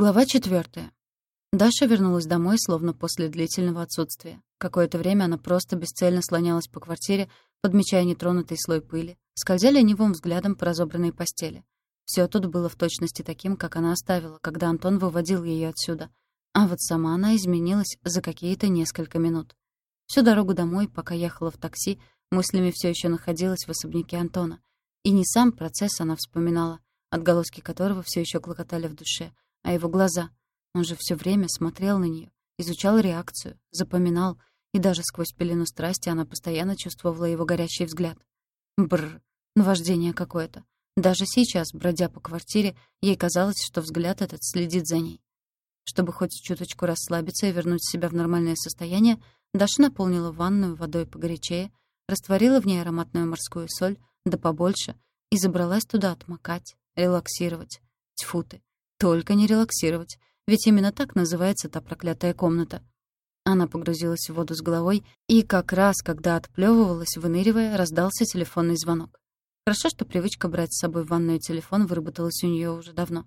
Глава четвертая. Даша вернулась домой, словно после длительного отсутствия. Какое-то время она просто бесцельно слонялась по квартире, подмечая нетронутый слой пыли, скользя ленивым взглядом по разобранной постели. Все тут было в точности таким, как она оставила, когда Антон выводил ее отсюда. А вот сама она изменилась за какие-то несколько минут. Всю дорогу домой, пока ехала в такси, мыслями все еще находилась в особняке Антона. И не сам процесс она вспоминала, отголоски которого все еще клокотали в душе — а его глаза. Он же все время смотрел на нее, изучал реакцию, запоминал, и даже сквозь пелену страсти она постоянно чувствовала его горящий взгляд. Бррр, наваждение какое-то. Даже сейчас, бродя по квартире, ей казалось, что взгляд этот следит за ней. Чтобы хоть чуточку расслабиться и вернуть себя в нормальное состояние, Даша наполнила ванную водой погорячее, растворила в ней ароматную морскую соль, да побольше, и забралась туда отмокать, релаксировать. Тьфу ты, только не релаксировать, ведь именно так называется та проклятая комната. Она погрузилась в воду с головой, и как раз, когда отплёвывалась, выныривая, раздался телефонный звонок. Хорошо, что привычка брать с собой в ванную телефон выработалась у неё уже давно.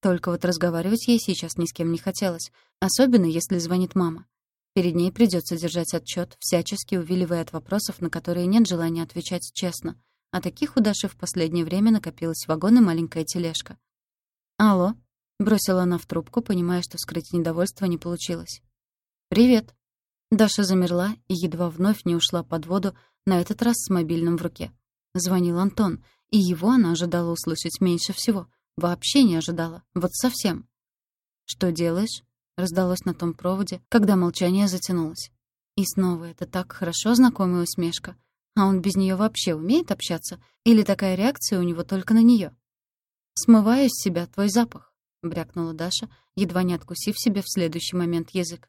Только вот разговаривать ей сейчас ни с кем не хотелось, особенно если звонит мама. Перед ней придётся держать отчёт, всячески увиливая от вопросов, на которые нет желания отвечать честно. А таких у Даши в последнее время накопилось вагон и маленькая тележка. «Алло», — бросила она в трубку, понимая, что скрыть недовольство не получилось. «Привет». Даша замерла и едва вновь не ушла под воду, на этот раз с мобильным в руке. Звонил Антон, и его она ожидала услышать меньше всего. Вообще не ожидала. Вот совсем. «Что делаешь?» — раздалось на том проводе, когда молчание затянулось. И снова это так хорошо знакомая усмешка. А он без нее вообще умеет общаться? Или такая реакция у него только на нее? «Смываю с себя твой запах», — брякнула Даша, едва не откусив себе в следующий момент язык.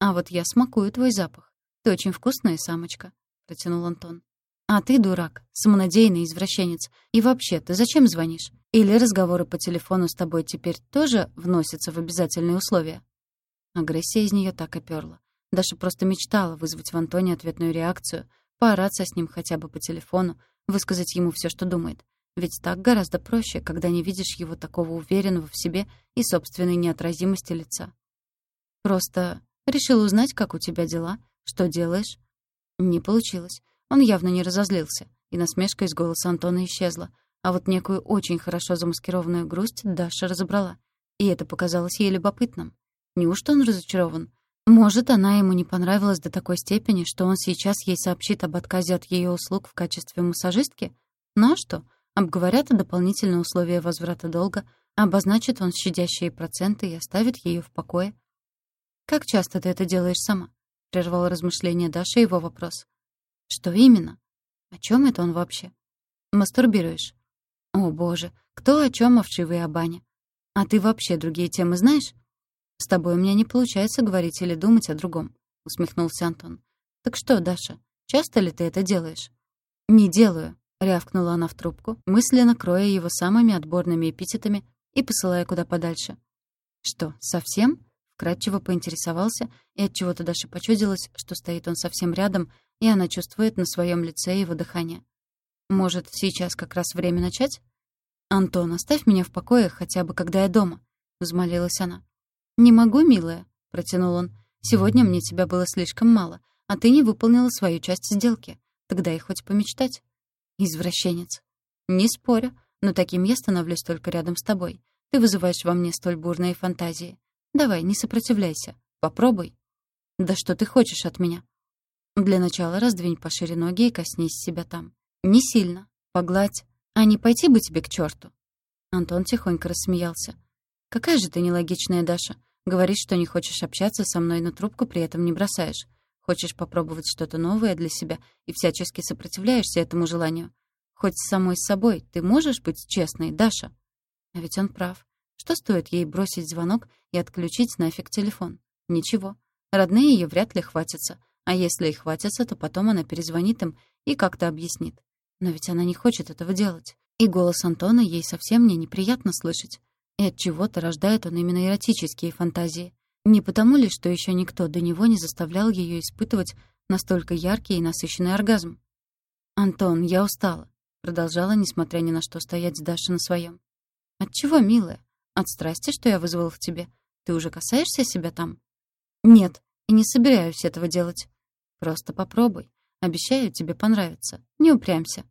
«А вот я смакую твой запах. Ты очень вкусная самочка», — протянул Антон. «А ты, дурак, самонадеянный извращенец. И вообще, ты зачем звонишь? Или разговоры по телефону с тобой теперь тоже вносятся в обязательные условия?» Агрессия из нее так и перла. Даша просто мечтала вызвать в Антоне ответную реакцию, поораться с ним хотя бы по телефону, высказать ему все, что думает. Ведь так гораздо проще, когда не видишь его такого уверенного в себе и собственной неотразимости лица. Просто решил узнать, как у тебя дела, что делаешь. Не получилось. Он явно не разозлился, и насмешка из голоса Антона исчезла, а вот некую очень хорошо замаскированную грусть Даша разобрала, и это показалось ей любопытным. Неужто он разочарован? Может, она ему не понравилась до такой степени, что он сейчас ей сообщит об отказе от ее услуг в качестве массажистки? Ну а что? Обговорят дополнительные условия возврата долга, обозначит он щадящие проценты и оставит ее в покое. «Как часто ты это делаешь сама?» — прервал размышление Даша его вопрос. «Что именно? О чем это он вообще?» «Мастурбируешь». «О, боже, кто о чем, о бане? А ты вообще другие темы знаешь?» «С тобой у меня не получается говорить или думать о другом», — усмехнулся Антон. «Так что, Даша, часто ли ты это делаешь?» «Не делаю», Рявкнула она в трубку, мысленно кроя его самыми отборными эпитетами и посылая куда подальше. «Что, совсем?» Вкратчиво поинтересовался, и от чего то Даша почудилось, что стоит он совсем рядом, и она чувствует на своем лице его дыхание. «Может, сейчас как раз время начать?» «Антон, оставь меня в покое, хотя бы когда я дома», — взмолилась она. «Не могу, милая», — протянул он. «Сегодня мне тебя было слишком мало, а ты не выполнила свою часть сделки. Тогда и хоть помечтать». Извращенец. Не спорю, но таким я становлюсь только рядом с тобой. Ты вызываешь во мне столь бурные фантазии. Давай, не сопротивляйся. Попробуй. Да что ты хочешь от меня? Для начала раздвинь пошире ноги и коснись себя там. Не сильно. Погладь. А не пойти бы тебе к черту. Антон тихонько рассмеялся. «Какая же ты нелогичная, Даша. Говоришь, что не хочешь общаться со мной, но трубку при этом не бросаешь. Хочешь попробовать что-то новое для себя и всячески сопротивляешься этому желанию. Хоть с самой собой ты можешь быть честной, Даша? А ведь он прав. Что стоит ей бросить звонок и отключить нафиг телефон? Ничего. Родные ее вряд ли хватятся. А если и хватятся, то потом она перезвонит им и как-то объяснит. Но ведь она не хочет этого делать. И голос Антона ей совсем не неприятно слышать. И от чего-то рождает он именно эротические фантазии. Не потому ли, что еще никто до него не заставлял ее испытывать настолько яркий и насыщенный оргазм? «Антон, я устала», — продолжала, несмотря ни на что, стоять с Дашей на своем. «Отчего, милая? От страсти, что я вызвал в тебе? Ты уже касаешься себя там?» «Нет, и не собираюсь этого делать. Просто попробуй. Обещаю, тебе понравится. Не упрямься».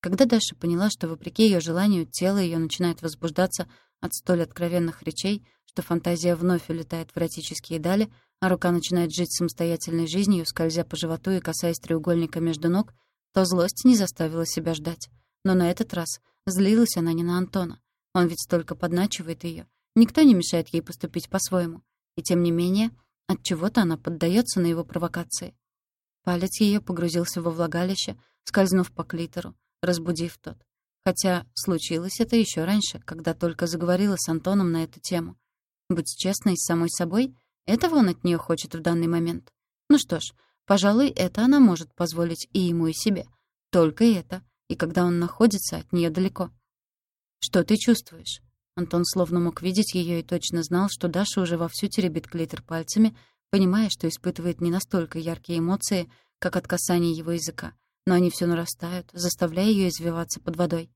Когда Даша поняла, что, вопреки ее желанию, тело ее начинает возбуждаться от столь откровенных речей, что фантазия вновь улетает в эротические дали, а рука начинает жить самостоятельной жизнью, скользя по животу и касаясь треугольника между ног, то злость не заставила себя ждать. Но на этот раз злилась она не на Антона. Он ведь столько подначивает ее. Никто не мешает ей поступить по-своему. И тем не менее, от чего то она поддается на его провокации. Палец ее погрузился во влагалище, скользнув по клитору, разбудив тот. Хотя случилось это еще раньше, когда только заговорила с Антоном на эту тему. Быть честной с самой собой — этого он от нее хочет в данный момент. Ну что ж, пожалуй, это она может позволить и ему, и себе. Только это, и когда он находится от нее далеко. «Что ты чувствуешь?» Антон словно мог видеть ее и точно знал, что Даша уже вовсю теребит клитор пальцами, понимая, что испытывает не настолько яркие эмоции, как от касания его языка, но они все нарастают, заставляя ее извиваться под водой.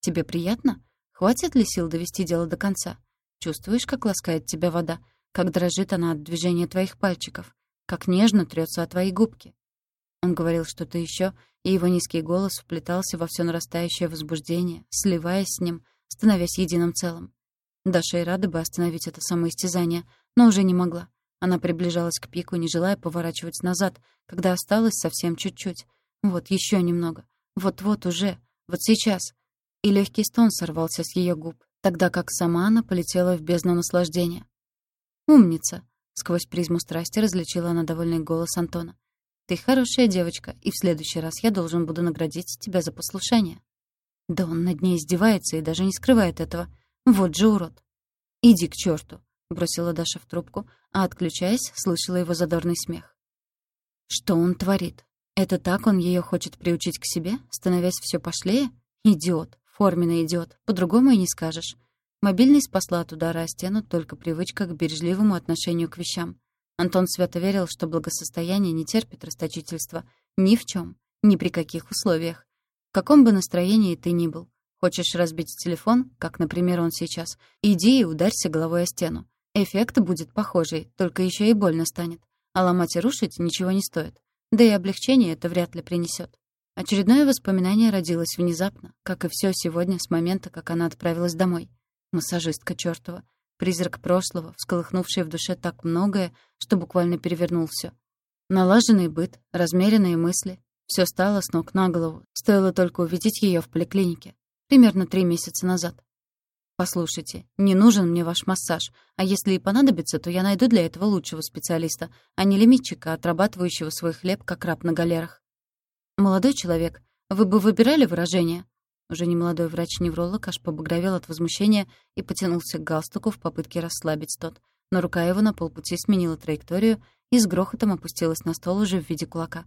«Тебе приятно? Хватит ли сил довести дело до конца? Чувствуешь, как ласкает тебя вода, как дрожит она от движения твоих пальчиков, как нежно трется о твои губки?» Он говорил что-то еще, и его низкий голос вплетался во все нарастающее возбуждение, сливаясь с ним, становясь единым целым. Даша и рада бы остановить это самоистязание, но уже не могла. Она приближалась к пику, не желая поворачивать назад, когда осталось совсем чуть-чуть, вот еще немного. Вот-вот уже. Вот сейчас. И легкий стон сорвался с ее губ, тогда как сама она полетела в бездну наслаждения. «Умница!» — сквозь призму страсти различила она довольный голос Антона. «Ты хорошая девочка, и в следующий раз я должен буду наградить тебя за послушание». Да он над ней издевается и даже не скрывает этого. Вот же урод. «Иди к черту, бросила Даша в трубку, а, отключаясь, слышала его задорный смех. Что он творит? Это так он ее хочет приучить к себе, становясь все пошлее? Идиот, форменный идиот, по-другому и не скажешь. Мобильный спасла от удара о стену только привычка к бережливому отношению к вещам. Антон свято верил, что благосостояние не терпит расточительства ни в чем, ни при каких условиях. В каком бы настроении ты ни был, хочешь разбить телефон, как, например, он сейчас, иди и ударься головой о стену. Эффект будет похожий, только еще и больно станет. А ломать и рушить ничего не стоит. Да и облегчение это вряд ли принесет. Очередное воспоминание родилось внезапно, как и все сегодня с момента, как она отправилась домой. Массажистка чертова. Призрак прошлого, всколыхнувший в душе так многое, что буквально перевернул все. Налаженный быт, размеренные мысли. Все стало с ног на голову. Стоило только увидеть ее в поликлинике. Примерно три месяца назад. «Послушайте, не нужен мне ваш массаж, а если и понадобится, то я найду для этого лучшего специалиста, а не лимитчика, отрабатывающего свой хлеб как раб на галерах». «Молодой человек, вы бы выбирали выражение?» Уже немолодой врач-невролог аж побагровел от возмущения и потянулся к галстуку в попытке расслабить тот, но рука его на полпути сменила траекторию и с грохотом опустилась на стол уже в виде кулака.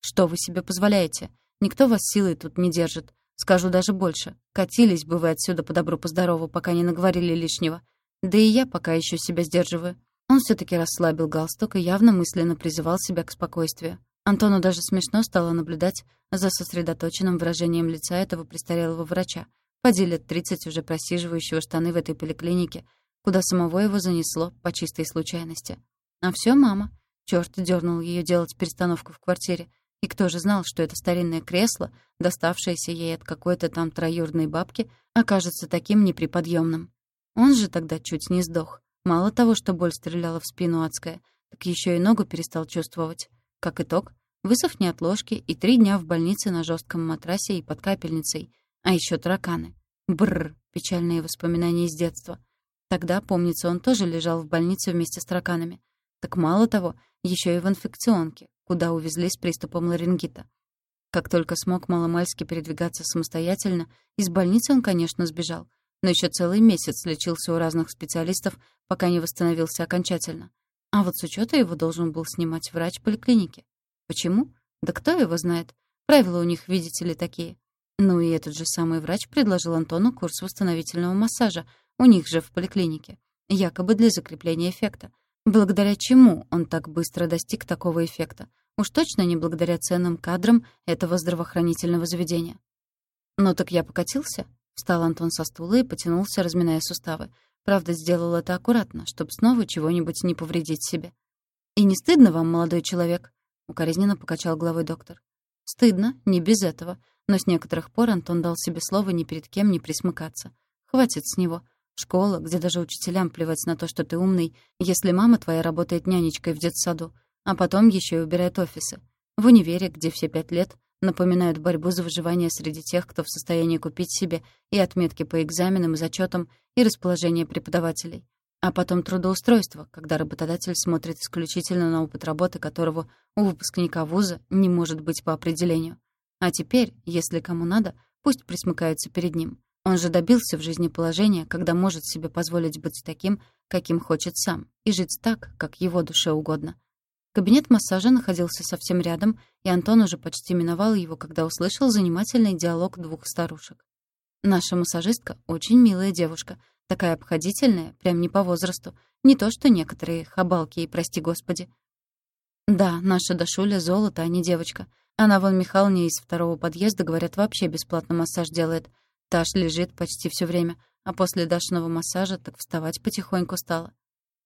«Что вы себе позволяете? Никто вас силой тут не держит. Скажу даже больше. Катились бы вы отсюда по добру, по здорову, пока не наговорили лишнего. Да и я пока еще себя сдерживаю. Он все таки расслабил галстук и явно мысленно призывал себя к спокойствию. Антону даже смешно стало наблюдать за сосредоточенным выражением лица этого престарелого врача, поди лет тридцать уже просиживающего штаны в этой поликлинике, куда самого его занесло по чистой случайности. А все мама. Чёрт дернул ее делать перестановку в квартире. И кто же знал, что это старинное кресло, доставшееся ей от какой-то там троюродной бабки, окажется таким неприподъемным? Он же тогда чуть не сдох. Мало того, что боль стреляла в спину адская, так еще и ногу перестал чувствовать. Как итог, высохни от ложки и три дня в больнице на жестком матрасе и под капельницей, а еще тараканы. Бррр, печальные воспоминания из детства. Тогда, помнится, он тоже лежал в больнице вместе с тараканами. Так мало того, еще и в инфекционке, куда увезли с приступом ларингита. Как только смог маломальски передвигаться самостоятельно, из больницы он, конечно, сбежал, но еще целый месяц лечился у разных специалистов, пока не восстановился окончательно. А вот с учета его должен был снимать врач поликлиники. Почему? Да кто его знает? Правила у них, видите ли, такие. Ну и этот же самый врач предложил Антону курс восстановительного массажа, у них же в поликлинике, якобы для закрепления эффекта. Благодаря чему он так быстро достиг такого эффекта? Уж точно не благодаря ценным кадрам этого здравоохранительного заведения. «Ну так я покатился?» Встал Антон со стула и потянулся, разминая суставы. Правда, сделал это аккуратно, чтобы снова чего-нибудь не повредить себе. «И не стыдно вам, молодой человек?» — укоризненно покачал головой доктор. «Стыдно, не без этого. Но с некоторых пор Антон дал себе слово ни перед кем не присмыкаться. Хватит с него. Школа, где даже учителям плевать на то, что ты умный, если мама твоя работает нянечкой в детсаду, а потом еще и убирает офисы. В универе, где все пять лет напоминают борьбу за выживание среди тех, кто в состоянии купить себе и отметки по экзаменам и зачетам, и расположение преподавателей. А потом трудоустройство, когда работодатель смотрит исключительно на опыт работы, которого у выпускника вуза не может быть по определению. А теперь, если кому надо, пусть присмыкаются перед ним. Он же добился в жизни положения, когда может себе позволить быть таким, каким хочет сам, и жить так, как его душе угодно. Кабинет массажа находился совсем рядом, и Антон уже почти миновал его, когда услышал занимательный диалог двух старушек. «Наша массажистка очень милая девушка, такая обходительная, прям не по возрасту, не то что некоторые хабалки и прости господи». «Да, наша Дашуля золото, а не девочка. Она вон Михалне из второго подъезда, говорят, вообще бесплатно массаж делает. Таш лежит почти все время, а после Дашиного массажа так вставать потихоньку стала».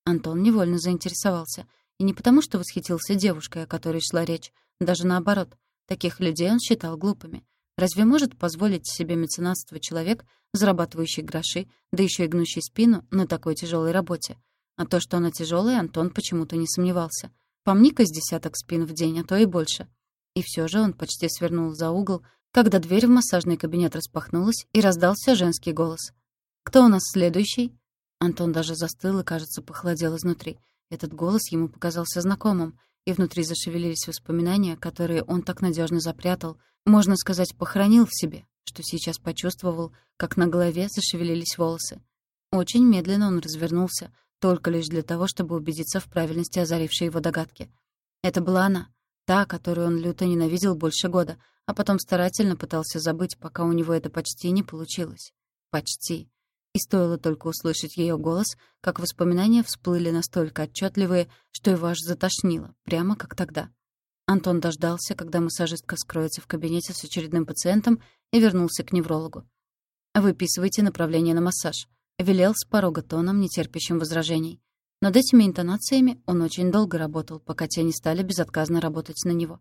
Антон невольно заинтересовался — и не потому, что восхитился девушкой, о которой шла речь. Даже наоборот. Таких людей он считал глупыми. Разве может позволить себе меценатство человек, зарабатывающий гроши, да еще и гнущий спину на такой тяжелой работе? А то, что она тяжелая, Антон почему-то не сомневался. Помни-ка с десяток спин в день, а то и больше. И все же он почти свернул за угол, когда дверь в массажный кабинет распахнулась, и раздался женский голос. «Кто у нас следующий?» Антон даже застыл и, кажется, похолодел изнутри. Этот голос ему показался знакомым, и внутри зашевелились воспоминания, которые он так надежно запрятал, можно сказать, похоронил в себе, что сейчас почувствовал, как на голове зашевелились волосы. Очень медленно он развернулся, только лишь для того, чтобы убедиться в правильности озарившей его догадки. Это была она, та, которую он люто ненавидел больше года, а потом старательно пытался забыть, пока у него это почти не получилось. Почти. И стоило только услышать ее голос, как воспоминания всплыли настолько отчетливые, что его аж затошнило, прямо как тогда. Антон дождался, когда массажистка скроется в кабинете с очередным пациентом, и вернулся к неврологу. «Выписывайте направление на массаж», — велел с порога тоном, нетерпящим возражений. Над этими интонациями он очень долго работал, пока те не стали безотказно работать на него.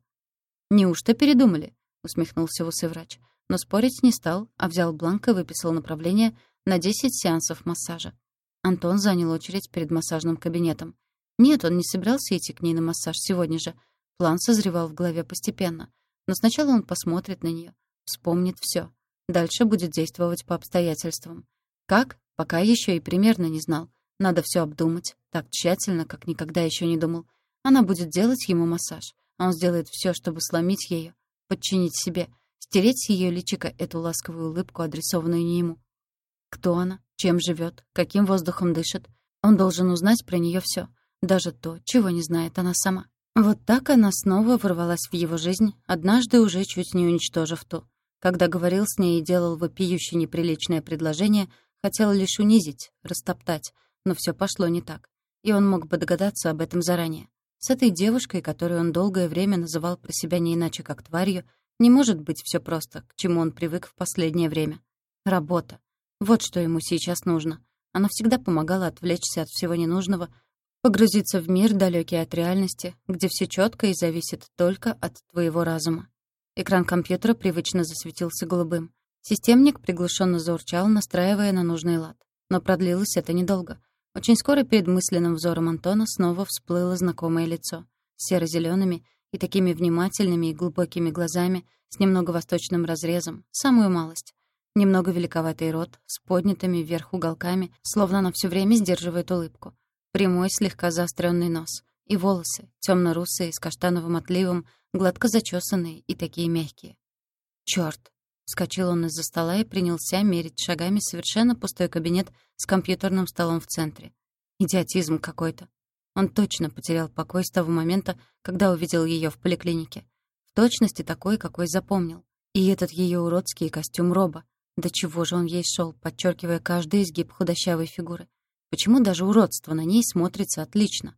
«Неужто передумали?» — усмехнулся врач. Но спорить не стал, а взял бланк и выписал направление, на 10 сеансов массажа. Антон занял очередь перед массажным кабинетом. Нет, он не собирался идти к ней на массаж сегодня же. План созревал в голове постепенно. Но сначала он посмотрит на нее, вспомнит все. Дальше будет действовать по обстоятельствам. Как? Пока еще и примерно не знал. Надо все обдумать, так тщательно, как никогда еще не думал. Она будет делать ему массаж, а он сделает все, чтобы сломить ее, подчинить себе, стереть с ее личика эту ласковую улыбку, адресованную не ему. Кто она, чем живет, каким воздухом дышит. Он должен узнать про нее все, даже то, чего не знает она сама. Вот так она снова ворвалась в его жизнь, однажды уже чуть не уничтожив ту. Когда говорил с ней и делал вопиюще неприличное предложение, хотел лишь унизить, растоптать, но все пошло не так. И он мог бы догадаться об этом заранее. С этой девушкой, которую он долгое время называл про себя не иначе как тварью, не может быть все просто, к чему он привык в последнее время. Работа. Вот что ему сейчас нужно. Она всегда помогала отвлечься от всего ненужного, погрузиться в мир, далекий от реальности, где все четко и зависит только от твоего разума. Экран компьютера привычно засветился голубым. Системник приглушенно заурчал, настраивая на нужный лад. Но продлилось это недолго. Очень скоро перед мысленным взором Антона снова всплыло знакомое лицо. серо зелеными и такими внимательными и глубокими глазами, с немного восточным разрезом, самую малость. Немного великоватый рот, с поднятыми вверх уголками, словно она все время сдерживает улыбку. Прямой, слегка заостренный нос. И волосы, темно русые с каштановым отливом, гладко зачесанные и такие мягкие. Черт! Вскочил он из-за стола и принялся мерить шагами совершенно пустой кабинет с компьютерным столом в центре. Идиотизм какой-то. Он точно потерял покой с того момента, когда увидел ее в поликлинике. В точности такой, какой запомнил. И этот ее уродский костюм роба. До чего же он ей шел, подчеркивая каждый изгиб худощавой фигуры? Почему даже уродство на ней смотрится отлично?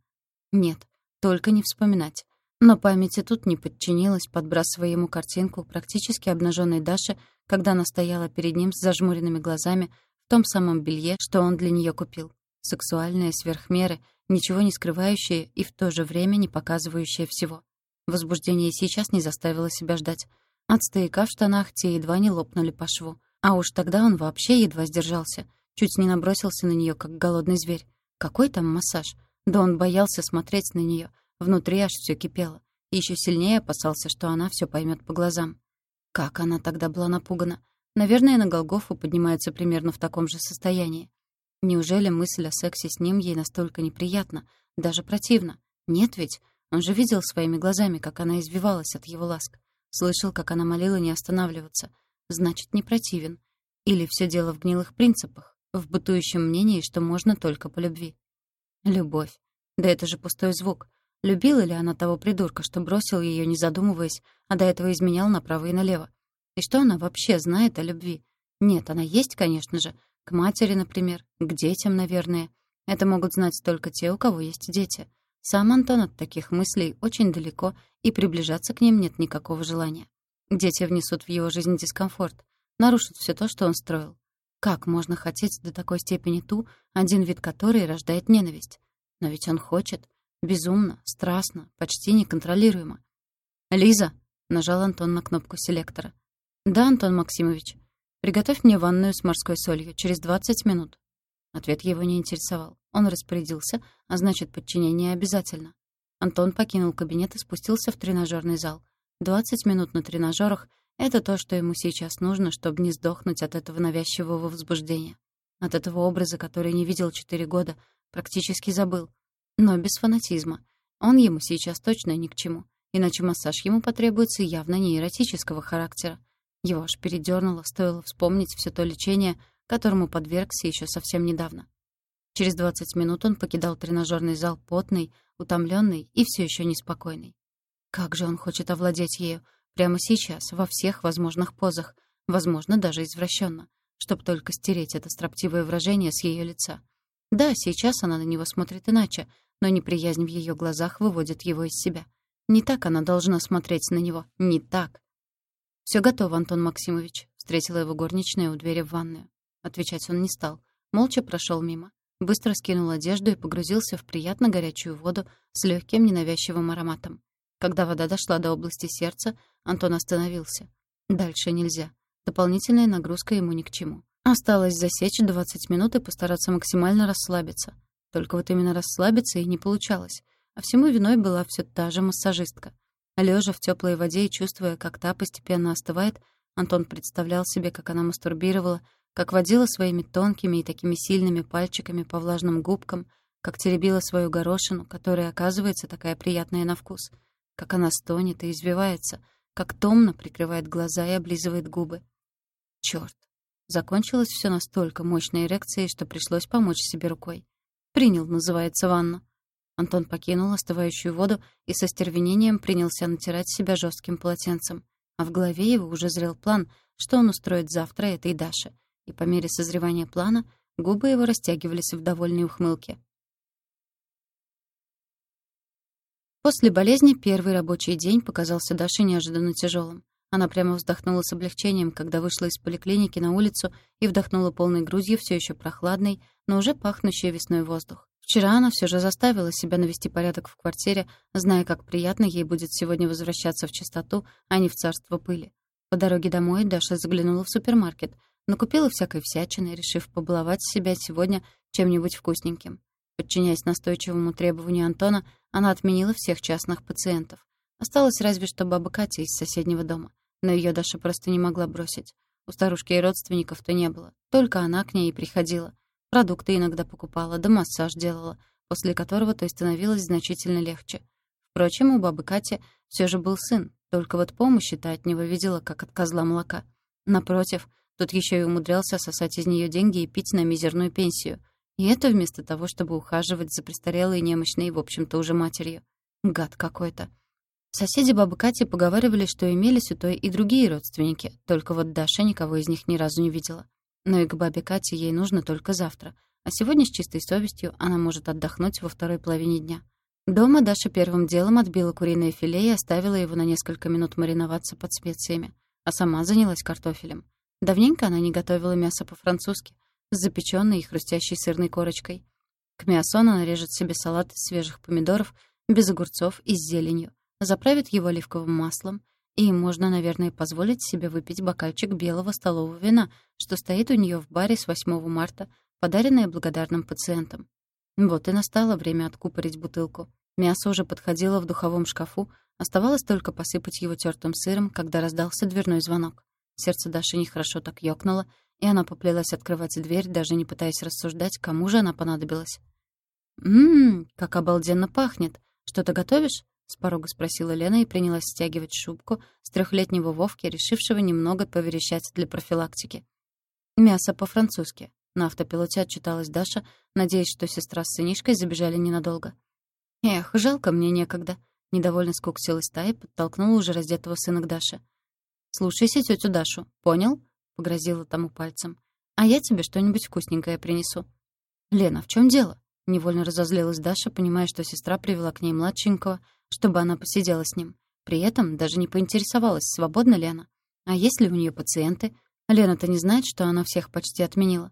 Нет, только не вспоминать. Но памяти тут не подчинилась, подбрасывая ему картинку практически обнаженной Даши, когда она стояла перед ним с зажмуренными глазами в том самом белье, что он для нее купил. Сексуальное, сверхмеры, ничего не скрывающее и в то же время не показывающее всего. Возбуждение сейчас не заставило себя ждать. От стояка в штанах те едва не лопнули по шву. А уж тогда он вообще едва сдержался. Чуть не набросился на нее, как голодный зверь. Какой там массаж? Да он боялся смотреть на нее. Внутри аж все кипело. Еще сильнее опасался, что она все поймет по глазам. Как она тогда была напугана. Наверное, на Голгофу поднимается примерно в таком же состоянии. Неужели мысль о сексе с ним ей настолько неприятна, даже противна? Нет ведь, он же видел своими глазами, как она извивалась от его ласк. Слышал, как она молила не останавливаться. Значит, не противен. Или все дело в гнилых принципах, в бытующем мнении, что можно только по любви. Любовь. Да это же пустой звук. Любила ли она того придурка, что бросил ее, не задумываясь, а до этого изменял направо и налево? И что она вообще знает о любви? Нет, она есть, конечно же. К матери, например, к детям, наверное. Это могут знать только те, у кого есть дети. Сам Антон от таких мыслей очень далеко, и приближаться к ним нет никакого желания. Дети внесут в его жизнь дискомфорт, нарушат все то, что он строил. Как можно хотеть до такой степени ту, один вид которой рождает ненависть? Но ведь он хочет. Безумно, страстно, почти неконтролируемо. «Лиза!» — нажал Антон на кнопку селектора. «Да, Антон Максимович. Приготовь мне ванную с морской солью через 20 минут». Ответ его не интересовал. Он распорядился, а значит, подчинение обязательно. Антон покинул кабинет и спустился в тренажерный зал. 20 минут на тренажерах — это то, что ему сейчас нужно, чтобы не сдохнуть от этого навязчивого возбуждения. От этого образа, который не видел четыре года, практически забыл. Но без фанатизма. Он ему сейчас точно ни к чему. Иначе массаж ему потребуется явно не эротического характера. Его аж передёрнуло, стоило вспомнить все то лечение, которому подвергся еще совсем недавно. Через 20 минут он покидал тренажерный зал потный, утомленный и все еще неспокойный. Как же он хочет овладеть ею прямо сейчас, во всех возможных позах, возможно, даже извращенно, чтобы только стереть это строптивое выражение с ее лица. Да, сейчас она на него смотрит иначе, но неприязнь в ее глазах выводит его из себя. Не так она должна смотреть на него, не так. Все готово, Антон Максимович», — встретила его горничная у двери в ванную. Отвечать он не стал. Молча прошел мимо. Быстро скинул одежду и погрузился в приятно горячую воду с легким ненавязчивым ароматом. Когда вода дошла до области сердца, Антон остановился. Дальше нельзя. Дополнительная нагрузка ему ни к чему. Осталось засечь 20 минут и постараться максимально расслабиться. Только вот именно расслабиться и не получалось. А всему виной была все та же массажистка. Лежа в теплой воде и чувствуя, как та постепенно остывает, Антон представлял себе, как она мастурбировала, как водила своими тонкими и такими сильными пальчиками по влажным губкам, как теребила свою горошину, которая, оказывается, такая приятная на вкус, как она стонет и извивается, как томно прикрывает глаза и облизывает губы. Чёрт! Закончилось всё настолько мощной эрекцией, что пришлось помочь себе рукой. «Принял», называется, ванну. Антон покинул остывающую воду и со стервенением принялся натирать себя жестким полотенцем. А в голове его уже зрел план, что он устроит завтра этой Даше — и по мере созревания плана губы его растягивались в довольной ухмылке. После болезни первый рабочий день показался Даше неожиданно тяжелым. Она прямо вздохнула с облегчением, когда вышла из поликлиники на улицу и вдохнула полной грудью все еще прохладный, но уже пахнущий весной воздух. Вчера она все же заставила себя навести порядок в квартире, зная, как приятно ей будет сегодня возвращаться в чистоту, а не в царство пыли. По дороге домой Даша заглянула в супермаркет, Накупила всякой всячины, решив побаловать себя сегодня чем-нибудь вкусненьким. Подчиняясь настойчивому требованию Антона, она отменила всех частных пациентов. Осталась разве что баба Катя из соседнего дома. Но ее Даша просто не могла бросить. У старушки и родственников-то не было. Только она к ней и приходила. Продукты иногда покупала, да массаж делала, после которого то и становилось значительно легче. Впрочем, у бабы Кати все же был сын, только вот помощи-то от него видела, как от козла молока. Напротив, Тут еще и умудрялся сосать из нее деньги и пить на мизерную пенсию. И это вместо того, чтобы ухаживать за престарелой немощной, в общем-то, уже матерью. Гад какой-то. Соседи бабы Кати поговаривали, что имелись у той и другие родственники, только вот Даша никого из них ни разу не видела. Но и к бабе Кате ей нужно только завтра, а сегодня с чистой совестью она может отдохнуть во второй половине дня. Дома Даша первым делом отбила куриное филе и оставила его на несколько минут мариноваться под специями, а сама занялась картофелем. Давненько она не готовила мясо по-французски. С запеченной и хрустящей сырной корочкой. К мясу она нарежет себе салат из свежих помидоров, без огурцов и с зеленью, заправит его оливковым маслом, и можно, наверное, позволить себе выпить бокальчик белого столового вина, что стоит у нее в баре с 8 марта, подаренное благодарным пациентам. Вот и настало время откупорить бутылку. Мясо уже подходило в духовом шкафу, оставалось только посыпать его тертым сыром, когда раздался дверной звонок. Сердце Даши нехорошо так ёкнуло, и она поплелась открывать дверь, даже не пытаясь рассуждать, кому же она понадобилась. «Ммм, как обалденно пахнет! Что-то готовишь?» — с порога спросила Лена и принялась стягивать шубку с трехлетнего Вовки, решившего немного поверещать для профилактики. «Мясо по-французски», — на автопилоте отчиталась Даша, надеясь, что сестра с сынишкой забежали ненадолго. «Эх, жалко мне некогда», — недовольно скуксилась та и подтолкнула уже раздетого сына к Даше. «Слушайся тетю Дашу, понял?» — погрозила тому пальцем. «А я тебе что-нибудь вкусненькое принесу». «Лена, в чем дело?» — невольно разозлилась Даша, понимая, что сестра привела к ней младшенького, чтобы она посидела с ним. При этом даже не поинтересовалась, свободна ли она. А есть ли у нее пациенты? Лена-то не знает, что она всех почти отменила.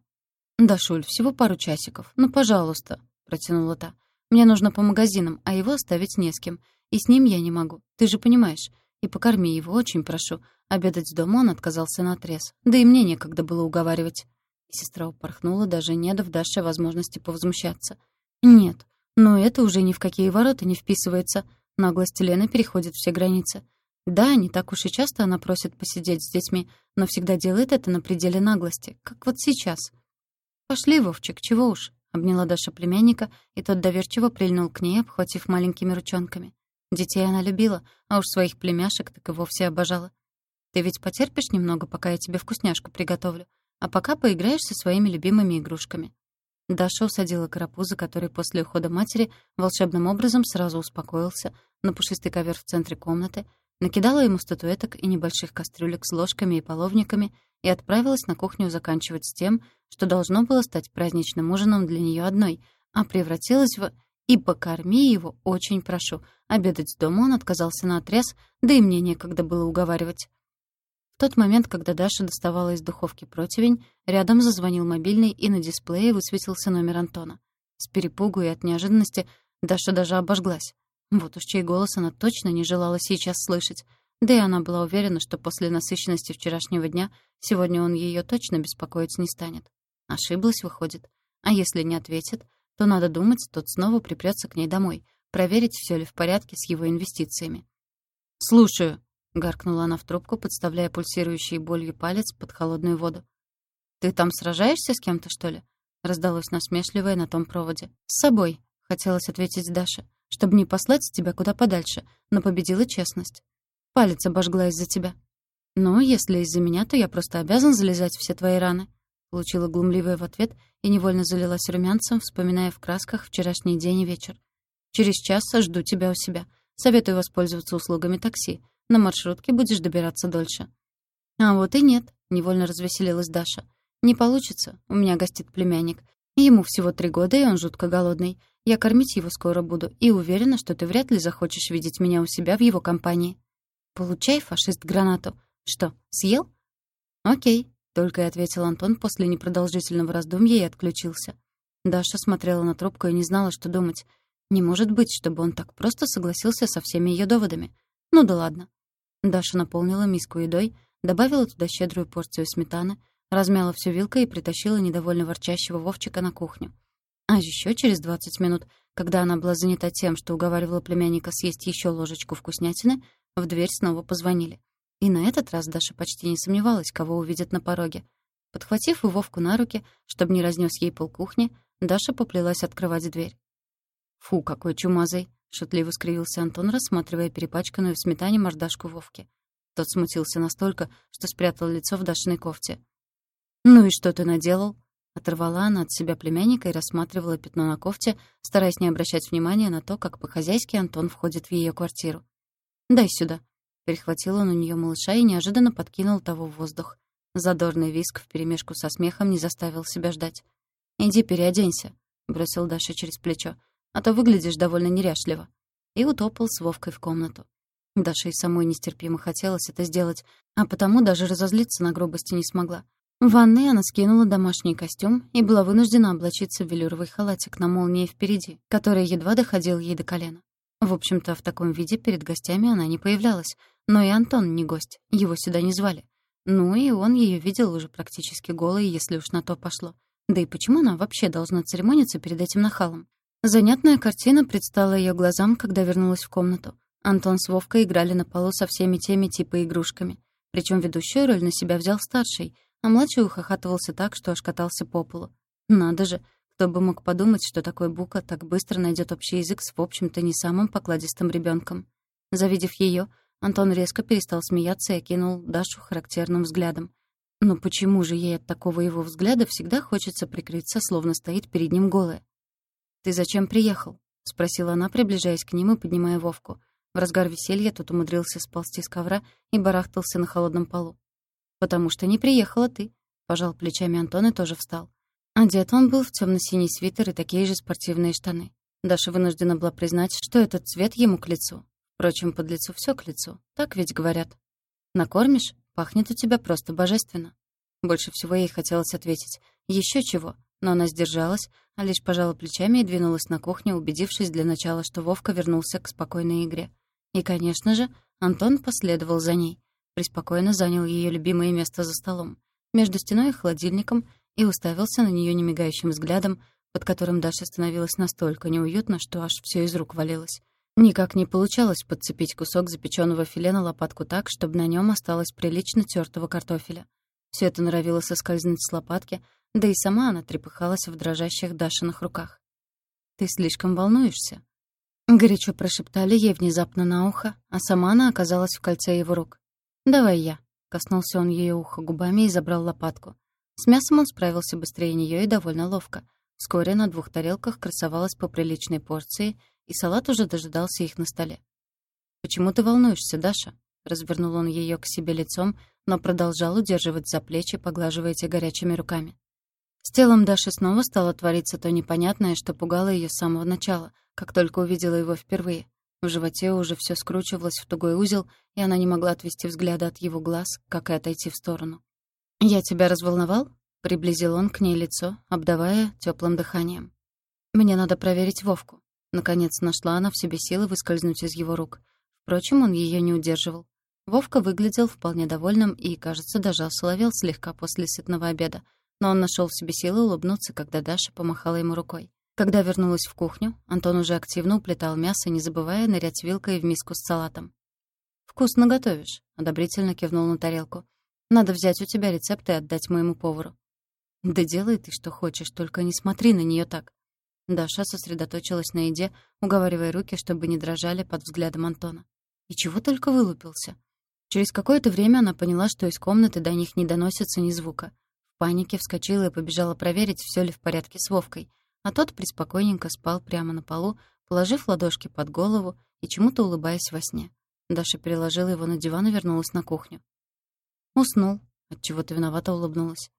«Да, Шуль, всего пару часиков. Ну, пожалуйста», — протянула та. «Мне нужно по магазинам, а его оставить не с кем. И с ним я не могу. Ты же понимаешь. И покорми его, очень прошу. Обедать дома он отказался наотрез. Да и мне некогда было уговаривать». Сестра упорхнула, даже не дав Даше возможности повозмущаться. «Нет, но это уже ни в какие ворота не вписывается. Наглость Лены переходит все границы. Да, не так уж и часто она просит посидеть с детьми, но всегда делает это на пределе наглости, как вот сейчас. «Пошли, Вовчик, чего уж», — обняла Даша племянника, и тот доверчиво прильнул к ней, обхватив маленькими ручонками. Детей она любила, а уж своих племяшек так и вовсе обожала. «Ты ведь потерпишь немного, пока я тебе вкусняшку приготовлю, а пока поиграешь со своими любимыми игрушками». Даша усадила карапуза, который после ухода матери волшебным образом сразу успокоился, на пушистый ковер в центре комнаты, накидала ему статуэток и небольших кастрюлек с ложками и половниками и отправилась на кухню заканчивать с тем, что должно было стать праздничным ужином для нее одной, а превратилось в «и покорми его, очень прошу». Обедать дома он отказался на отрез, да и мне некогда было уговаривать. В тот момент, когда Даша доставала из духовки противень, рядом зазвонил мобильный, и на дисплее высветился номер Антона. С перепугу и от неожиданности Даша даже обожглась. Вот уж чей голос она точно не желала сейчас слышать. Да и она была уверена, что после насыщенности вчерашнего дня сегодня он ее точно беспокоить не станет. Ошиблась, выходит. А если не ответит, то, надо думать, тот снова припрется к ней домой, проверить, все ли в порядке с его инвестициями. «Слушаю», — гаркнула она в трубку, подставляя пульсирующий болью палец под холодную воду. «Ты там сражаешься с кем-то, что ли?» — раздалось насмешливое на том проводе. «С собой», — хотелось ответить Даша, «чтобы не послать тебя куда подальше, но победила честность. Палец обожгла из-за тебя». «Ну, если из-за меня, то я просто обязан залезать все твои раны», — получила глумливая в ответ и невольно залилась румянцем, вспоминая в красках вчерашний день и вечер. «Через час жду тебя у себя. Советую воспользоваться услугами такси. На маршрутке будешь добираться дольше». «А вот и нет», — невольно развеселилась Даша. «Не получится. У меня гостит племянник. Ему всего три года, и он жутко голодный. Я кормить его скоро буду, и уверена, что ты вряд ли захочешь видеть меня у себя в его компании». «Получай, фашист, гранату. Что, съел?» «Окей», — только и ответил Антон после непродолжительного раздумья и отключился. Даша смотрела на трубку и не знала, что думать. Не может быть, чтобы он так просто согласился со всеми ее доводами. Ну да ладно. Даша наполнила миску едой, добавила туда щедрую порцию сметаны, размяла всю вилкой и притащила недовольно ворчащего Вовчика на кухню. А еще через 20 минут, когда она была занята тем, что уговаривала племянника съесть еще ложечку вкуснятины, в дверь снова позвонили. И на этот раз Даша почти не сомневалась, кого увидит на пороге. Подхватив Вовку на руки, чтобы не разнес ей полкухни, Даша поплелась открывать дверь. «Фу, какой чумазый!» Шутливо скривился Антон, рассматривая перепачканную в сметане мордашку Вовки. Тот смутился настолько, что спрятал лицо в Дашиной кофте. «Ну и что ты наделал?» Оторвала она от себя племянника и рассматривала пятно на кофте, стараясь не обращать внимания на то, как по-хозяйски Антон входит в ее квартиру. «Дай сюда». Перехватил он у нее малыша и неожиданно подкинул того в воздух. Задорный виск вперемешку со смехом не заставил себя ждать. «Иди переоденься», — бросил Даша через плечо а то выглядишь довольно неряшливо». И утопал с Вовкой в комнату. Даше и самой нестерпимо хотелось это сделать, а потому даже разозлиться на грубости не смогла. В ванной она скинула домашний костюм и была вынуждена облачиться в велюровый халатик на молнии впереди, который едва доходил ей до колена. В общем-то, в таком виде перед гостями она не появлялась, но и Антон не гость, его сюда не звали. Ну и он ее видел уже практически голой, если уж на то пошло. Да и почему она вообще должна церемониться перед этим нахалом? Занятная картина предстала ее глазам, когда вернулась в комнату. Антон с Вовкой играли на полу со всеми теми типа игрушками. Причем ведущую роль на себя взял старший, а младший ухахатывался так, что аж катался по полу. Надо же, кто бы мог подумать, что такой Бука так быстро найдет общий язык с, в общем-то, не самым покладистым ребенком. Завидев ее, Антон резко перестал смеяться и окинул Дашу характерным взглядом. Но почему же ей от такого его взгляда всегда хочется прикрыться, словно стоит перед ним голая? «Ты зачем приехал?» — спросила она, приближаясь к ним и поднимая Вовку. В разгар веселья тот умудрился сползти с ковра и барахтался на холодном полу. «Потому что не приехала ты», — пожал плечами Антон и тоже встал. Одет он был в темно синий свитер и такие же спортивные штаны. Даша вынуждена была признать, что этот цвет ему к лицу. Впрочем, под лицу все к лицу. Так ведь говорят. «Накормишь? Пахнет у тебя просто божественно». Больше всего ей хотелось ответить. Еще чего?» Но она сдержалась, а лишь пожала плечами и двинулась на кухню, убедившись для начала, что Вовка вернулся к спокойной игре. И, конечно же, Антон последовал за ней. Преспокойно занял ее любимое место за столом, между стеной и холодильником, и уставился на нее немигающим взглядом, под которым Даша становилась настолько неуютно, что аж все из рук валилось. Никак не получалось подцепить кусок запеченного филе на лопатку так, чтобы на нем осталось прилично тертого картофеля. Все это норовило соскользнуть с лопатки, да и сама она трепыхалась в дрожащих Дашиных руках. «Ты слишком волнуешься», — горячо прошептали ей внезапно на ухо, а сама она оказалась в кольце его рук. «Давай я», — коснулся он ее уха губами и забрал лопатку. С мясом он справился быстрее нее и довольно ловко. Вскоре на двух тарелках красовалась по приличной порции — и салат уже дожидался их на столе. «Почему ты волнуешься, Даша?» Развернул он ее к себе лицом, но продолжал удерживать за плечи, поглаживая эти горячими руками. С телом Даши снова стало твориться то непонятное, что пугало ее с самого начала, как только увидела его впервые. В животе уже все скручивалось в тугой узел, и она не могла отвести взгляда от его глаз, как и отойти в сторону. «Я тебя разволновал?» — приблизил он к ней лицо, обдавая теплым дыханием. «Мне надо проверить Вовку. Наконец нашла она в себе силы выскользнуть из его рук. Впрочем, он ее не удерживал. Вовка выглядел вполне довольным и, кажется, даже осоловел слегка после сытного обеда. Но он нашел в себе силы улыбнуться, когда Даша помахала ему рукой. Когда вернулась в кухню, Антон уже активно уплетал мясо, не забывая нырять вилкой в миску с салатом. «Вкусно готовишь», — одобрительно кивнул на тарелку. «Надо взять у тебя рецепт и отдать моему повару». «Да делай ты что хочешь, только не смотри на нее так», Даша сосредоточилась на еде, уговаривая руки, чтобы не дрожали под взглядом Антона. И чего только вылупился. Через какое-то время она поняла, что из комнаты до них не доносится ни звука. В панике вскочила и побежала проверить, все ли в порядке с Вовкой. А тот преспокойненько спал прямо на полу, положив ладошки под голову и чему-то улыбаясь во сне. Даша переложила его на диван и вернулась на кухню. Уснул. Отчего-то виновато улыбнулась.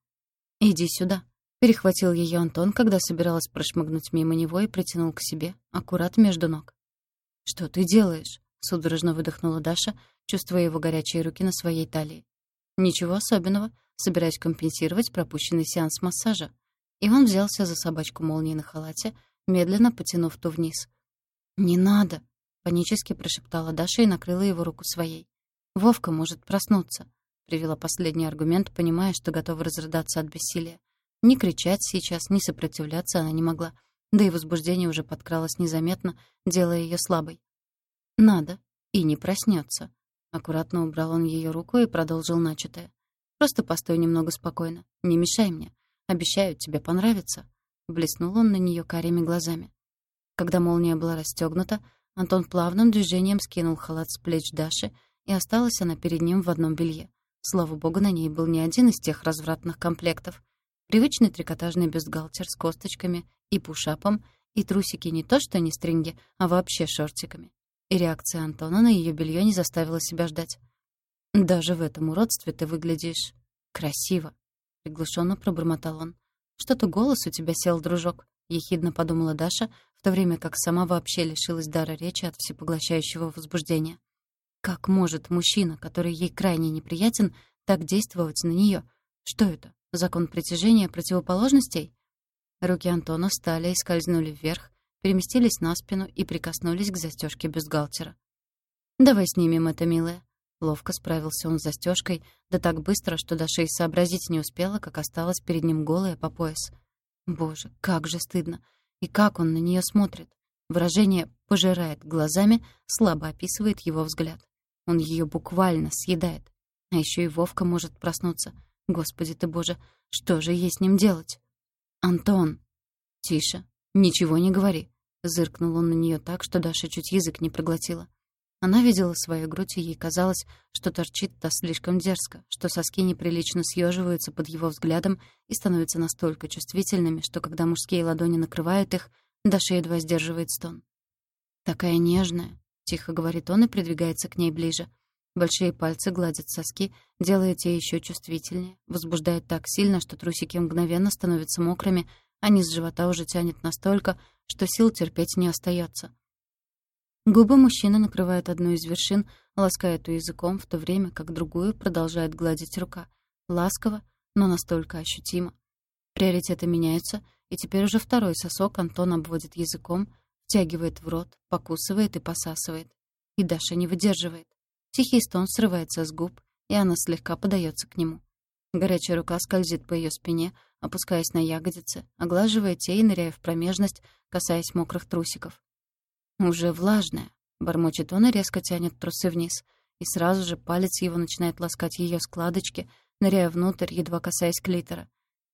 «Иди сюда», Перехватил ее Антон, когда собиралась прошмыгнуть мимо него и притянул к себе, аккурат между ног. «Что ты делаешь?» — судорожно выдохнула Даша, чувствуя его горячие руки на своей талии. «Ничего особенного. Собираюсь компенсировать пропущенный сеанс массажа». И он взялся за собачку молнии на халате, медленно потянув ту вниз. «Не надо!» — панически прошептала Даша и накрыла его руку своей. «Вовка может проснуться», — привела последний аргумент, понимая, что готова разрыдаться от бессилия. Ни кричать сейчас, ни сопротивляться она не могла. Да и возбуждение уже подкралось незаметно, делая ее слабой. «Надо. И не проснется. Аккуратно убрал он ее руку и продолжил начатое. «Просто постой немного спокойно. Не мешай мне. Обещаю, тебе понравится». Блеснул он на нее карими глазами. Когда молния была расстегнута, Антон плавным движением скинул халат с плеч Даши, и осталась она перед ним в одном белье. Слава богу, на ней был не один из тех развратных комплектов — Привычный трикотажный бюстгальтер с косточками и пушапом, и трусики не то что не стринги, а вообще шортиками. И реакция Антона на ее белье не заставила себя ждать. «Даже в этом уродстве ты выглядишь красиво», — приглушенно пробормотал он. «Что-то голос у тебя сел, дружок», — ехидно подумала Даша, в то время как сама вообще лишилась дара речи от всепоглощающего возбуждения. Как может мужчина, который ей крайне неприятен, так действовать на нее? Что это? Закон притяжения противоположностей? Руки Антона встали и скользнули вверх, переместились на спину и прикоснулись к застежке бюстгальтера. «Давай снимем это, милая». Ловко справился он с застежкой, да так быстро, что Даша и сообразить не успела, как осталась перед ним голая по пояс. Боже, как же стыдно! И как он на нее смотрит! Выражение «пожирает глазами» слабо описывает его взгляд. Он ее буквально съедает. А еще и Вовка может проснуться. Господи ты боже, что же ей с ним делать? «Антон!» «Тише, ничего не говори. Зыркнул он на нее так, что Даша чуть язык не проглотила. Она видела свою грудь, и ей казалось, что торчит та слишком дерзко, что соски неприлично съеживаются под его взглядом и становятся настолько чувствительными, что когда мужские ладони накрывают их, Даша едва сдерживает стон. «Такая нежная», — тихо говорит он и придвигается к ней ближе. Большие пальцы гладят соски, делая те еще чувствительнее, возбуждает так сильно, что трусики мгновенно становятся мокрыми, а низ живота уже тянет настолько, что сил терпеть не остается. Губы мужчины накрывают одну из вершин, лаская эту языком, в то время как другую продолжает гладить рука. Ласково, но настолько ощутимо. Приоритеты меняются, и теперь уже второй сосок Антон обводит языком, втягивает в рот, покусывает и посасывает. И Даша не выдерживает. Тихий стон срывается с губ, и она слегка подается к нему. Горячая рука скользит по ее спине, опускаясь на ягодицы, оглаживая те и ныряя в промежность, касаясь мокрых трусиков. «Уже влажная», — бормочет он и резко тянет трусы вниз, и сразу же палец его начинает ласкать ее складочки, ныряя внутрь, едва касаясь клитора.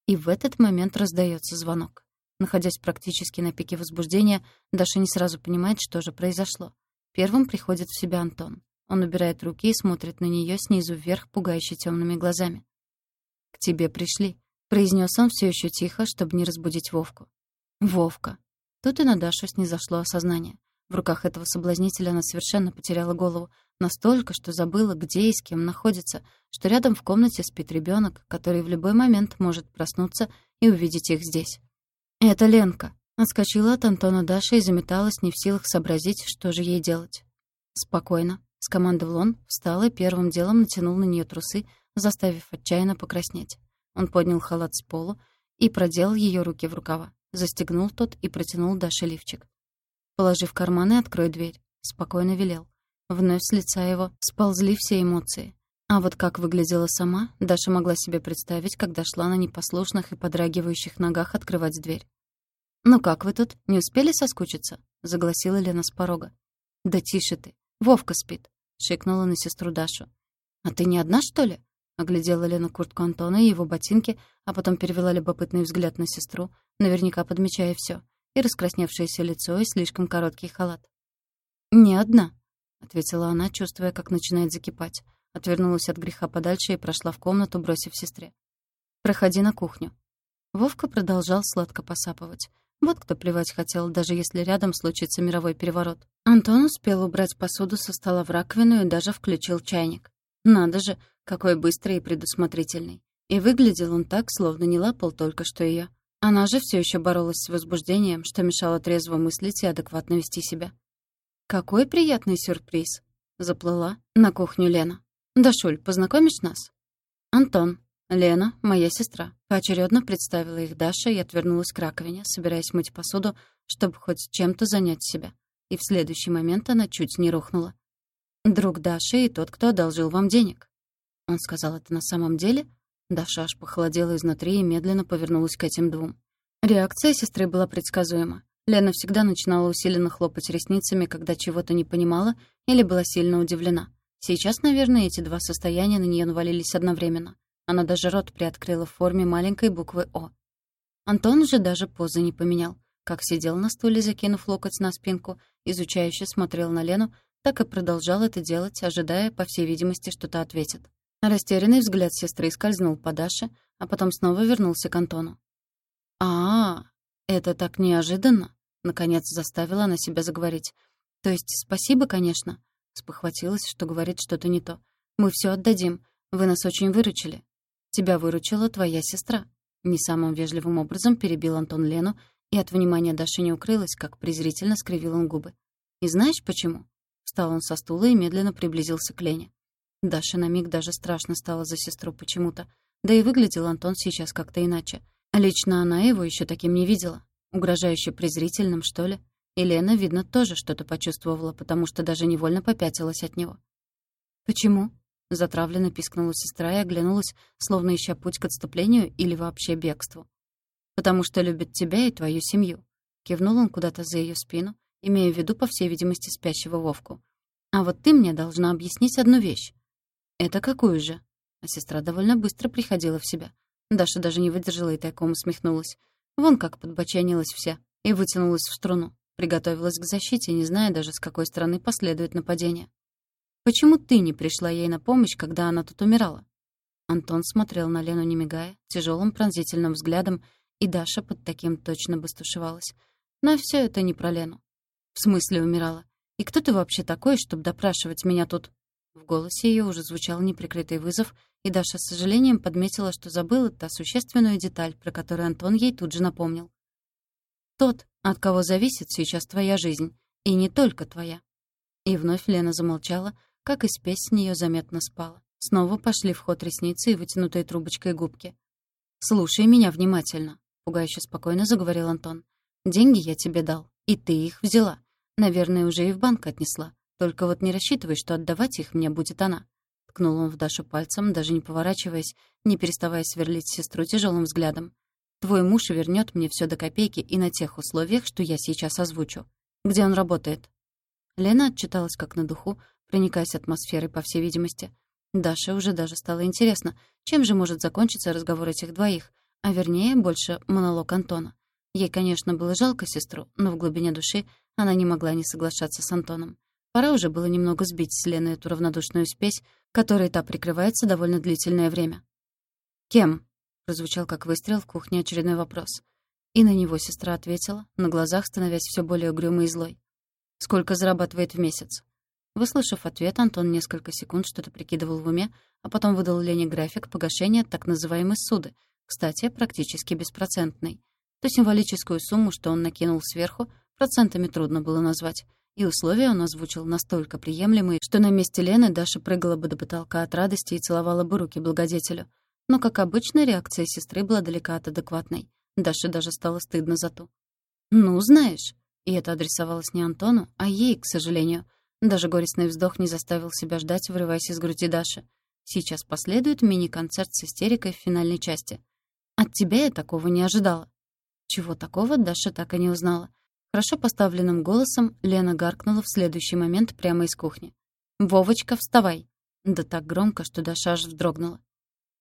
И в этот момент раздается звонок. Находясь практически на пике возбуждения, Даша не сразу понимает, что же произошло. Первым приходит в себя Антон. Он убирает руки и смотрит на нее снизу вверх, пугающе темными глазами. «К тебе пришли», — произнес он все еще тихо, чтобы не разбудить Вовку. «Вовка». Тут и на Дашу снизошло осознание. В руках этого соблазнителя она совершенно потеряла голову. Настолько, что забыла, где и с кем находится, что рядом в комнате спит ребенок, который в любой момент может проснуться и увидеть их здесь. «Это Ленка», — отскочила от Антона Даша и заметалась, не в силах сообразить, что же ей делать. «Спокойно», — скомандовал он, встал и первым делом натянул на нее трусы, заставив отчаянно покраснеть. Он поднял халат с полу и проделал ее руки в рукава. Застегнул тот и протянул Даше лифчик. «Положи в карман и открой дверь», — спокойно велел. Вновь с лица его сползли все эмоции. А вот как выглядела сама, Даша могла себе представить, когда шла на непослушных и подрагивающих ногах открывать дверь. «Ну как вы тут? Не успели соскучиться?» — загласила Лена с порога. «Да тише ты. Вовка спит», — шикнула на сестру Дашу. «А ты не одна, что ли?» Оглядела Лена куртку Антона и его ботинки, а потом перевела любопытный взгляд на сестру, наверняка подмечая все, и раскрасневшееся лицо, и слишком короткий халат. «Не одна», — ответила она, чувствуя, как начинает закипать. Отвернулась от греха подальше и прошла в комнату, бросив сестре. «Проходи на кухню». Вовка продолжал сладко посапывать. Вот кто плевать хотел, даже если рядом случится мировой переворот. Антон успел убрать посуду со стола в раковину и даже включил чайник. Надо же, какой быстрый и предусмотрительный. И выглядел он так, словно не лапал только что ее. Она же все еще боролась с возбуждением, что мешало трезво мыслить и адекватно вести себя. «Какой приятный сюрприз!» — заплыла на кухню Лена. «Дашуль, познакомишь нас?» «Антон, Лена, моя сестра». Поочередно представила их Даша и отвернулась к раковине, собираясь мыть посуду, чтобы хоть чем-то занять себя. И в следующий момент она чуть не рухнула. «Друг Даши и тот, кто одолжил вам денег». Он сказал это на самом деле? Даша аж похолодела изнутри и медленно повернулась к этим двум. Реакция сестры была предсказуема. Лена всегда начинала усиленно хлопать ресницами, когда чего-то не понимала или была сильно удивлена. Сейчас, наверное, эти два состояния на нее навалились одновременно. Она даже рот приоткрыла в форме маленькой буквы «О». Антон же даже позы не поменял. Как сидел на стуле, закинув локоть на спинку, изучающе смотрел на Лену, так и продолжал это делать, ожидая, по всей видимости, что та ответит. Растерянный взгляд сестры скользнул по Даше, а потом снова вернулся к Антону. -а это так неожиданно!» Наконец заставила она себя заговорить. «То есть спасибо, конечно?» Спохватилась, что говорит что-то не то. «Мы все отдадим. Вы нас очень выручили. Тебя выручила твоя сестра». Не самым вежливым образом перебил Антон Лену, и от внимания Даши не укрылась, как презрительно скривил он губы. «И знаешь почему?» Встал он со стула и медленно приблизился к Лене. Даша на миг даже страшно стало за сестру почему-то. Да и выглядел Антон сейчас как-то иначе. Лично она его еще таким не видела. Угрожающе презрительным, что ли? И Лена, видно, тоже что-то почувствовала, потому что даже невольно попятилась от него. «Почему?» — затравленно пискнула сестра и оглянулась, словно ища путь к отступлению или вообще бегству. «Потому что любит тебя и твою семью», — кивнул он куда-то за ее спину, имея в виду, по всей видимости, спящего Вовку. «А вот ты мне должна объяснить одну вещь». «Это какую же?» А сестра довольно быстро приходила в себя. Даша даже не выдержала и тайком усмехнулась. Вон как подбоченилась вся и вытянулась в струну. Приготовилась к защите, не зная даже, с какой стороны последует нападение. «Почему ты не пришла ей на помощь, когда она тут умирала?» Антон смотрел на Лену, не мигая, тяжелым пронзительным взглядом, и Даша под таким точно бы стушевалась. Но все это не про Лену. «В смысле умирала? И кто ты вообще такой, чтобы допрашивать меня тут?» В голосе ее уже звучал неприкрытый вызов, и Даша с сожалением подметила, что забыла та существенную деталь, про которую Антон ей тут же напомнил. «Тот, от кого зависит сейчас твоя жизнь, и не только твоя». И вновь Лена замолчала, как и спесь с нее заметно спала. Снова пошли в ход ресницы и вытянутой трубочкой губки. «Слушай меня внимательно», — пугающе спокойно заговорил Антон. «Деньги я тебе дал, и ты их взяла. Наверное, уже и в банк отнесла. Только вот не рассчитывай, что отдавать их мне будет она. Ткнул он в Дашу пальцем, даже не поворачиваясь, не переставая сверлить сестру тяжелым взглядом. «Твой муж вернет мне все до копейки и на тех условиях, что я сейчас озвучу. Где он работает?» Лена отчиталась как на духу, проникаясь атмосферой, по всей видимости. Даше уже даже стало интересно, чем же может закончиться разговор этих двоих, а вернее, больше монолог Антона. Ей, конечно, было жалко сестру, но в глубине души она не могла не соглашаться с Антоном. Пора уже было немного сбить с Лены эту равнодушную спесь, которой та прикрывается довольно длительное время. «Кем?» — прозвучал как выстрел в кухне очередной вопрос. И на него сестра ответила, на глазах становясь все более угрюмой и злой. «Сколько зарабатывает в месяц?» Выслушав ответ, Антон несколько секунд что-то прикидывал в уме, а потом выдал Лене график погашения так называемой суды, кстати, практически беспроцентной. Ту символическую сумму, что он накинул сверху, процентами трудно было назвать — и условия он озвучил настолько приемлемые, что на месте Лены Даша прыгала бы до потолка от радости и целовала бы руки благодетелю. Но, как обычно, реакция сестры была далека от адекватной. Даше даже стало стыдно за ту. «Ну, знаешь...» И это адресовалось не Антону, а ей, к сожалению. Даже горестный вздох не заставил себя ждать, вырываясь из груди Даши. Сейчас последует мини-концерт с истерикой в финальной части. От тебя я такого не ожидала. Чего такого, Даша так и не узнала. Хорошо поставленным голосом Лена гаркнула в следующий момент прямо из кухни. «Вовочка, вставай!» Да так громко, что Даша аж вздрогнула.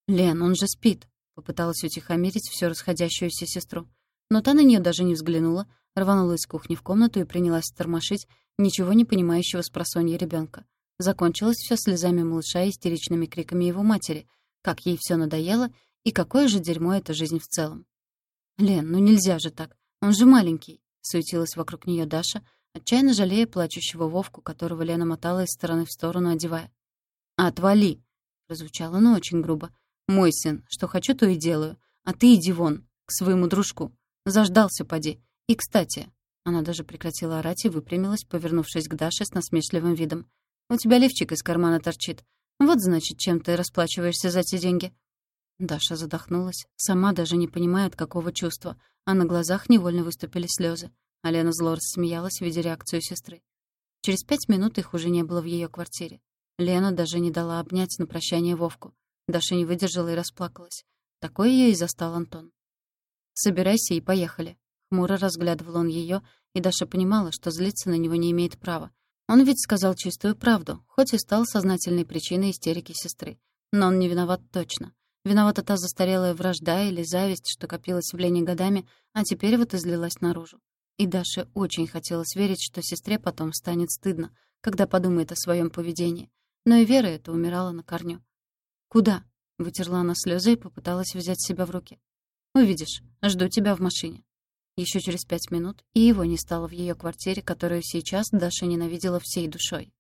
«Лен, он же спит!» — попыталась утихомирить всю расходящуюся сестру. Но та на нее даже не взглянула, рванула из кухни в комнату и принялась тормошить ничего не понимающего с просонья ребенка. Закончилось все слезами малыша и истеричными криками его матери, как ей все надоело и какое же дерьмо эта жизнь в целом. «Лен, ну нельзя же так, он же маленький!» Суетилась вокруг нее Даша, отчаянно жалея плачущего Вовку, которого Лена мотала из стороны в сторону, одевая. «Отвали!» — прозвучало, но очень грубо. «Мой сын, что хочу, то и делаю. А ты иди вон, к своему дружку. Заждался, поди. И, кстати...» Она даже прекратила орать и выпрямилась, повернувшись к Даше с насмешливым видом. «У тебя лифчик из кармана торчит. Вот, значит, чем ты расплачиваешься за эти деньги». Даша задохнулась, сама даже не понимая, от какого чувства, а на глазах невольно выступили слезы. А Лена зло рассмеялась, видя реакцию сестры. Через пять минут их уже не было в ее квартире. Лена даже не дала обнять на прощание Вовку. Даша не выдержала и расплакалась. Такой ее и застал Антон. «Собирайся и поехали». Хмуро разглядывал он ее, и Даша понимала, что злиться на него не имеет права. Он ведь сказал чистую правду, хоть и стал сознательной причиной истерики сестры. Но он не виноват точно. Виновата та застарелая вражда или зависть, что копилась в Лене годами, а теперь вот излилась наружу. И Даше очень хотелось верить, что сестре потом станет стыдно, когда подумает о своем поведении. Но и вера эта умирала на корню. «Куда?» — вытерла она слезы и попыталась взять себя в руки. «Увидишь. Жду тебя в машине». Еще через пять минут и его не стало в ее квартире, которую сейчас Даша ненавидела всей душой.